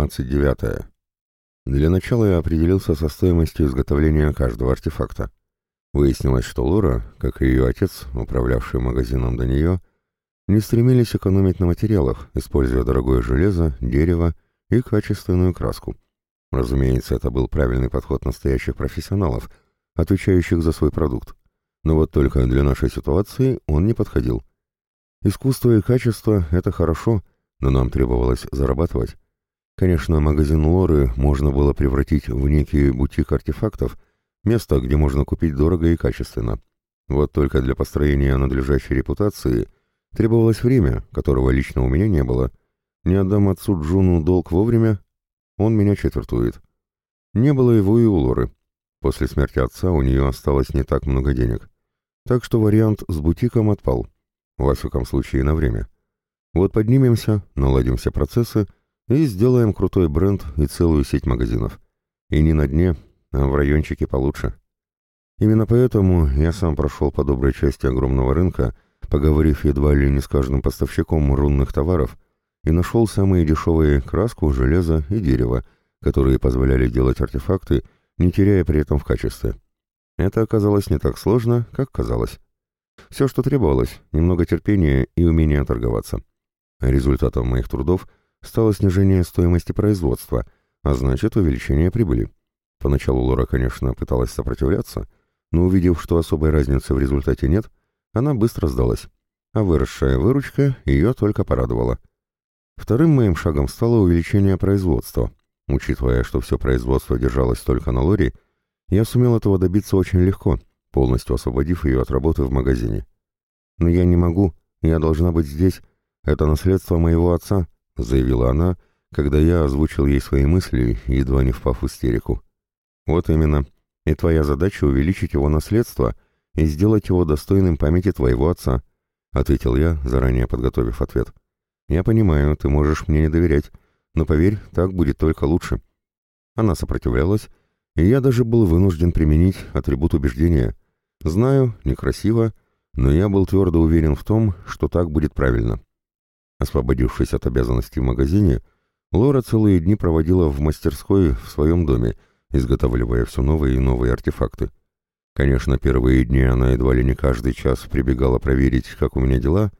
29. Для начала я определился со стоимостью изготовления каждого артефакта. Выяснилось, что Лора, как и ее отец, управлявший магазином до нее, не стремились экономить на материалах, используя дорогое железо, дерево и качественную краску. Разумеется, это был правильный подход настоящих профессионалов, отвечающих за свой продукт. Но вот только для нашей ситуации он не подходил. Искусство и качество — это хорошо, но нам требовалось зарабатывать. Конечно, магазин Лоры можно было превратить в некий бутик артефактов, место, где можно купить дорого и качественно. Вот только для построения надлежащей репутации требовалось время, которого лично у меня не было. Не отдам отцу Джуну долг вовремя, он меня четвертует. Не было его и у Лоры. После смерти отца у нее осталось не так много денег. Так что вариант с бутиком отпал. Во всяком случае, на время. Вот поднимемся, наладим все процессы — и сделаем крутой бренд и целую сеть магазинов. И не на дне, а в райончике получше. Именно поэтому я сам прошел по доброй части огромного рынка, поговорив едва ли не с каждым поставщиком рунных товаров, и нашел самые дешевые краску, железо и дерево, которые позволяли делать артефакты, не теряя при этом в качестве. Это оказалось не так сложно, как казалось. Все, что требовалось, немного терпения и умения торговаться. Результатом моих трудов – стало снижение стоимости производства, а значит увеличение прибыли. Поначалу Лора, конечно, пыталась сопротивляться, но увидев, что особой разницы в результате нет, она быстро сдалась, а выросшая выручка ее только порадовала. Вторым моим шагом стало увеличение производства. Учитывая, что все производство держалось только на Лоре, я сумел этого добиться очень легко, полностью освободив ее от работы в магазине. Но я не могу, я должна быть здесь, это наследство моего отца, — заявила она, когда я озвучил ей свои мысли, едва не впав в истерику. «Вот именно. И твоя задача — увеличить его наследство и сделать его достойным памяти твоего отца», — ответил я, заранее подготовив ответ. «Я понимаю, ты можешь мне не доверять, но поверь, так будет только лучше». Она сопротивлялась, и я даже был вынужден применить атрибут убеждения. Знаю, некрасиво, но я был твердо уверен в том, что так будет правильно. Освободившись от обязанностей в магазине, Лора целые дни проводила в мастерской в своем доме, изготавливая все новые и новые артефакты. Конечно, первые дни она едва ли не каждый час прибегала проверить, как у меня дела,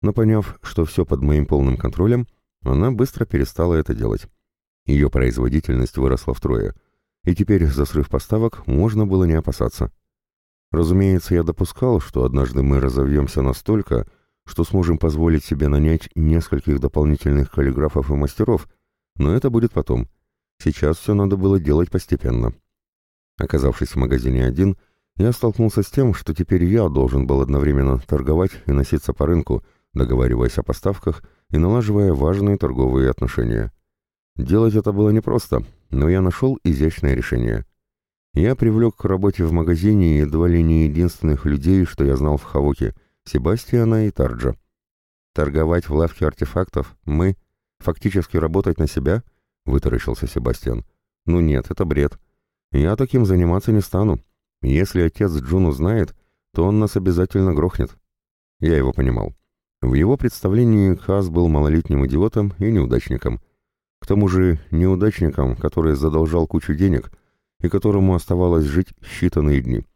но поняв, что все под моим полным контролем, она быстро перестала это делать. Ее производительность выросла втрое, и теперь за срыв поставок можно было не опасаться. Разумеется, я допускал, что однажды мы разовьемся настолько, что сможем позволить себе нанять нескольких дополнительных каллиграфов и мастеров, но это будет потом. Сейчас все надо было делать постепенно. Оказавшись в магазине один, я столкнулся с тем, что теперь я должен был одновременно торговать и носиться по рынку, договариваясь о поставках и налаживая важные торговые отношения. Делать это было непросто, но я нашел изящное решение. Я привлек к работе в магазине едва ли не единственных людей, что я знал в Хавоке, Себастьяна и Тарджа. «Торговать в лавке артефактов? Мы? Фактически работать на себя?» — вытаращился Себастьян. «Ну нет, это бред. Я таким заниматься не стану. Если отец Джун узнает, то он нас обязательно грохнет». Я его понимал. В его представлении Хас был малолетним идиотом и неудачником. К тому же неудачником, который задолжал кучу денег и которому оставалось жить считанные дни.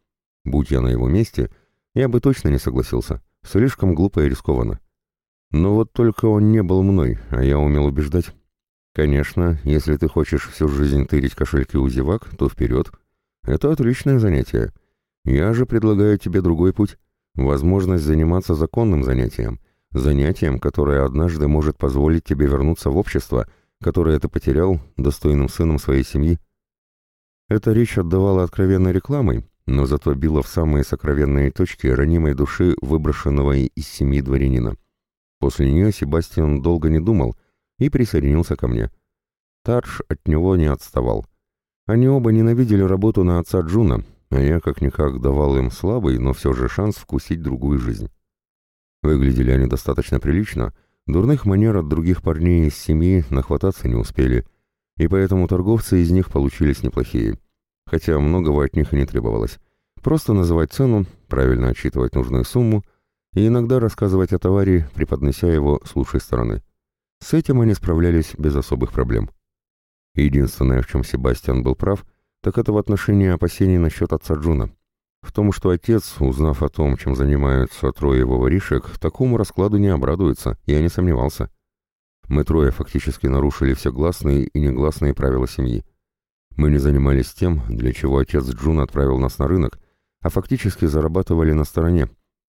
Будь я на его месте — я бы точно не согласился. Слишком глупо и рискованно. Но вот только он не был мной, а я умел убеждать. Конечно, если ты хочешь всю жизнь тырить кошельки у зевак, то вперед. Это отличное занятие. Я же предлагаю тебе другой путь. Возможность заниматься законным занятием. Занятием, которое однажды может позволить тебе вернуться в общество, которое ты потерял, достойным сыном своей семьи. Эта речь отдавала откровенной рекламой, но зато била в самые сокровенные точки ранимой души выброшенного из семьи дворянина. После нее Себастьян долго не думал и присоединился ко мне. Тарш от него не отставал. Они оба ненавидели работу на отца Джуна, а я как-никак давал им слабый, но все же шанс вкусить другую жизнь. Выглядели они достаточно прилично, дурных манер от других парней из семьи нахвататься не успели, и поэтому торговцы из них получились неплохие хотя многого от них и не требовалось. Просто называть цену, правильно отчитывать нужную сумму и иногда рассказывать о товаре, преподнеся его с лучшей стороны. С этим они справлялись без особых проблем. Единственное, в чем Себастьян был прав, так это в отношении опасений насчет отца Джуна. В том, что отец, узнав о том, чем занимаются трое его воришек, такому раскладу не обрадуется, я не сомневался. Мы трое фактически нарушили все гласные и негласные правила семьи. Мы не занимались тем, для чего отец Джун отправил нас на рынок, а фактически зарабатывали на стороне.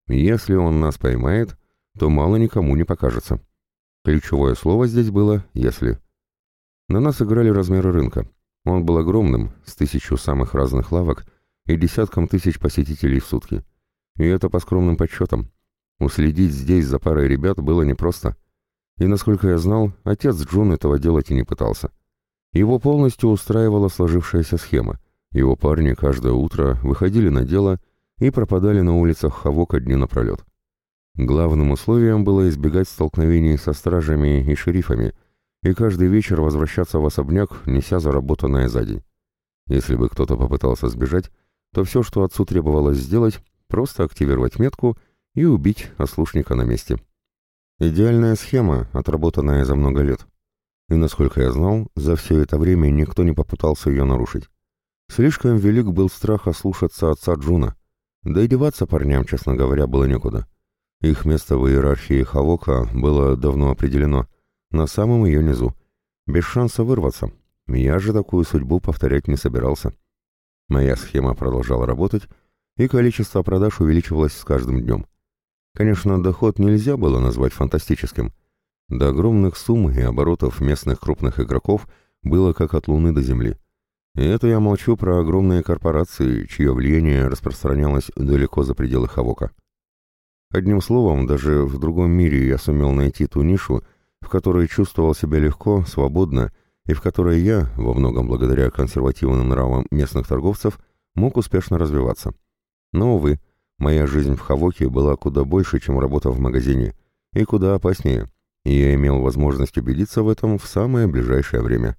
Если он нас поймает, то мало никому не покажется. Ключевое слово здесь было «если». На нас играли размеры рынка. Он был огромным, с тысячу самых разных лавок и десятком тысяч посетителей в сутки. И это по скромным подсчетам. Уследить здесь за парой ребят было непросто. И, насколько я знал, отец Джун этого делать и не пытался. Его полностью устраивала сложившаяся схема. Его парни каждое утро выходили на дело и пропадали на улицах Хавока дни напролет. Главным условием было избегать столкновений со стражами и шерифами, и каждый вечер возвращаться в особняк, неся заработанное за день. Если бы кто-то попытался сбежать, то все, что отцу требовалось сделать, просто активировать метку и убить ослушника на месте. Идеальная схема, отработанная за много лет. И, насколько я знал, за все это время никто не попытался ее нарушить. Слишком велик был страх ослушаться отца Джуна. Да и деваться парням, честно говоря, было некуда. Их место в иерархии Хавока было давно определено, на самом ее низу, без шанса вырваться. Я же такую судьбу повторять не собирался. Моя схема продолжала работать, и количество продаж увеличивалось с каждым днем. Конечно, доход нельзя было назвать фантастическим. До огромных сумм и оборотов местных крупных игроков было как от Луны до Земли. И это я молчу про огромные корпорации, чье влияние распространялось далеко за пределы Хавока. Одним словом, даже в другом мире я сумел найти ту нишу, в которой чувствовал себя легко, свободно, и в которой я, во многом благодаря консервативным нравам местных торговцев, мог успешно развиваться. Но, увы, моя жизнь в Хавоке была куда больше, чем работа в магазине, и куда опаснее, и я имел возможность убедиться в этом в самое ближайшее время.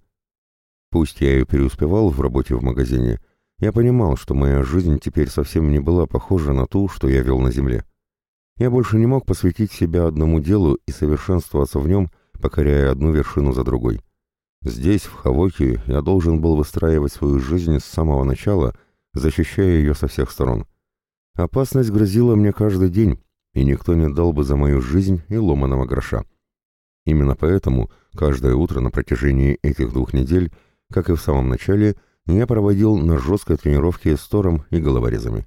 Пусть я и преуспевал в работе в магазине, я понимал, что моя жизнь теперь совсем не была похожа на ту, что я вел на земле. Я больше не мог посвятить себя одному делу и совершенствоваться в нем, покоряя одну вершину за другой. Здесь, в Хавоке, я должен был выстраивать свою жизнь с самого начала, защищая ее со всех сторон. Опасность грозила мне каждый день, и никто не дал бы за мою жизнь и ломаного гроша. Именно поэтому каждое утро на протяжении этих двух недель, как и в самом начале, я проводил на жесткой тренировке с Тором и головорезами.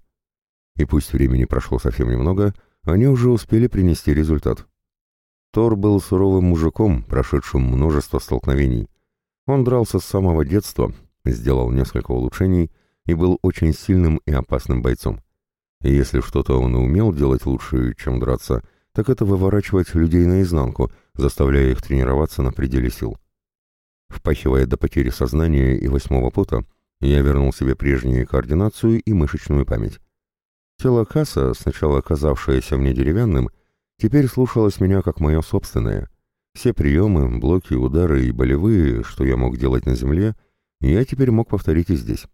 И пусть времени прошло совсем немного, они уже успели принести результат. Тор был суровым мужиком, прошедшим множество столкновений. Он дрался с самого детства, сделал несколько улучшений и был очень сильным и опасным бойцом. И если что-то он и умел делать лучше, чем драться, так это выворачивать людей наизнанку, заставляя их тренироваться на пределе сил. Впахивая до потери сознания и восьмого пота, я вернул себе прежнюю координацию и мышечную память. Тело Касса, сначала казавшееся мне деревянным, теперь слушалось меня как мое собственное. Все приемы, блоки, удары и болевые, что я мог делать на земле, я теперь мог повторить и здесь.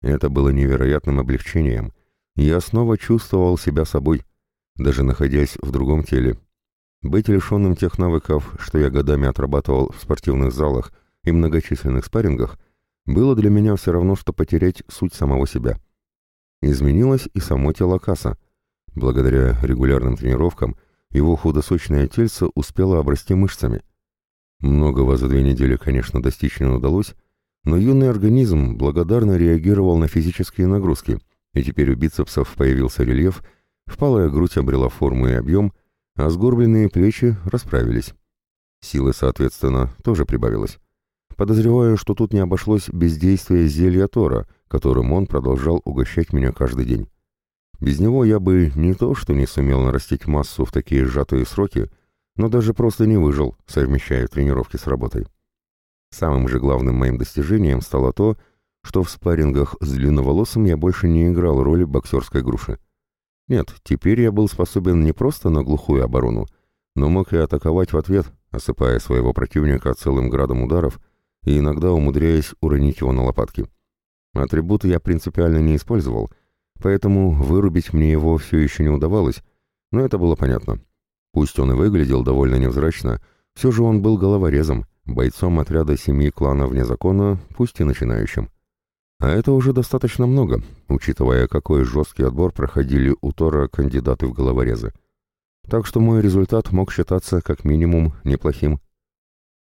Это было невероятным облегчением. Я снова чувствовал себя собой, даже находясь в другом теле. Быть лишенным тех навыков, что я годами отрабатывал в спортивных залах и многочисленных спаррингах, было для меня все равно, что потерять суть самого себя. Изменилось и само тело Касса. Благодаря регулярным тренировкам его худосочное тельце успело обрасти мышцами. Многого за две недели, конечно, достичь не удалось, но юный организм благодарно реагировал на физические нагрузки, и теперь у бицепсов появился рельеф, впалая грудь обрела форму и объем, а сгорбленные плечи расправились. Силы, соответственно, тоже прибавилось. Подозреваю, что тут не обошлось без действия зелья Тора — которым он продолжал угощать меня каждый день. Без него я бы не то что не сумел нарастить массу в такие сжатые сроки, но даже просто не выжил, совмещая тренировки с работой. Самым же главным моим достижением стало то, что в спаррингах с длинноволосым я больше не играл роли боксерской груши. Нет, теперь я был способен не просто на глухую оборону, но мог и атаковать в ответ, осыпая своего противника целым градом ударов и иногда умудряясь уронить его на лопатки. Атрибуты я принципиально не использовал, поэтому вырубить мне его все еще не удавалось, но это было понятно. Пусть он и выглядел довольно невзрачно, все же он был головорезом, бойцом отряда семьи клана вне закона, пусть и начинающим. А это уже достаточно много, учитывая, какой жесткий отбор проходили у Тора кандидаты в головорезы. Так что мой результат мог считаться как минимум неплохим.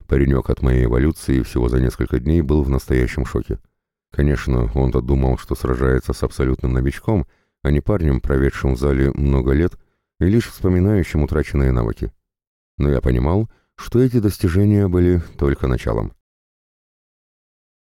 Паренек от моей эволюции всего за несколько дней был в настоящем шоке. Конечно, он-то думал, что сражается с абсолютным новичком, а не парнем, проведшим в зале много лет и лишь вспоминающим утраченные навыки. Но я понимал, что эти достижения были только началом.